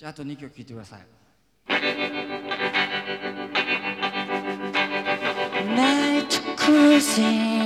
じゃああと2曲聴いてください「Night Cruising」